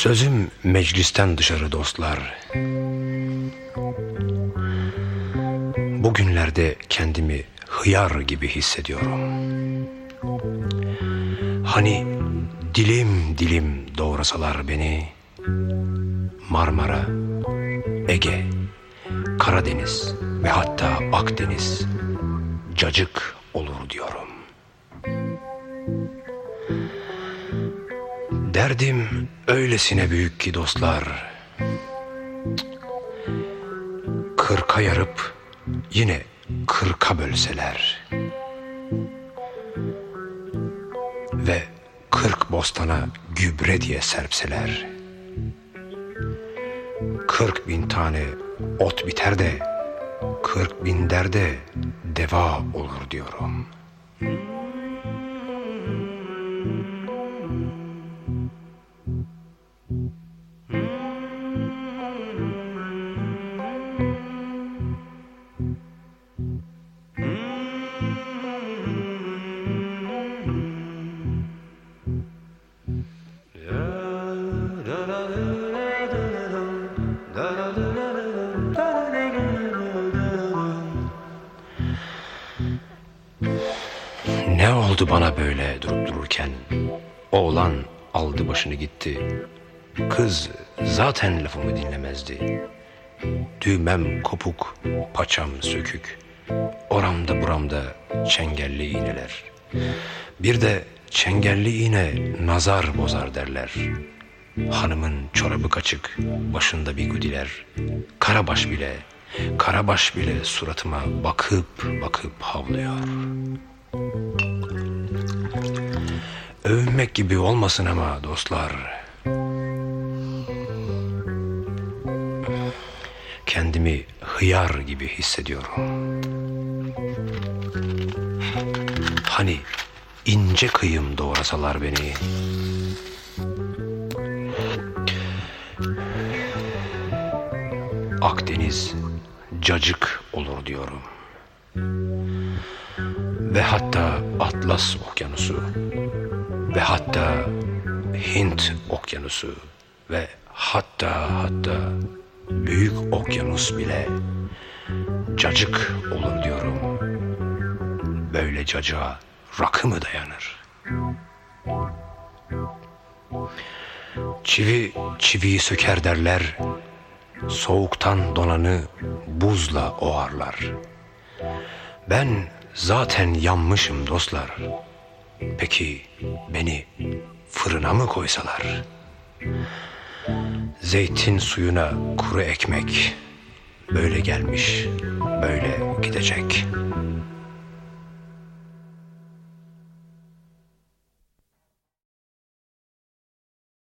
Sözüm meclisten dışarı dostlar. Bugünlerde kendimi hıyar gibi hissediyorum. Hani dilim dilim doğrasalar beni Marmara, Ege, Karadeniz ve hatta Akdeniz cacık olur diyorum. Derdim öylesine büyük ki dostlar. Kırka yarıp yine kırka bölseler. Ve kırk bostana gübre diye serpseler. Kırk bin tane ot biter de kırk bin derde deva olur diyorum.'' Ne oldu bana böyle durup dururken? Oğlan aldı başını gitti. Kız zaten lafımı dinlemezdi. Düğmem kopuk, paçam sökük. Oramda buramda çengelli iğneler. Bir de çengelli iğne nazar bozar derler. Hanımın çorabı kaçık, başında bir gudiler. Karabaş bile, karabaş bile suratıma bakıp bakıp havlıyor. Övünmek gibi olmasın ama dostlar. Kendimi hıyar gibi hissediyorum. Hani ince kıyım doğrasalar beni. Akdeniz cacık olur diyorum. Ve hatta Atlas Okyanusu ve hatta Hint Okyanusu ve hatta hatta Büyük Okyanus bile cacık olur diyorum. Böyle cacığa rakı mı dayanır? Çivi çiviyi söker derler, soğuktan donanı buzla oğarlar. Ben zaten yanmışım dostlar. Peki beni fırına mı koysalar? Zeytin suyuna kuru ekmek böyle gelmiş, böyle gidecek.''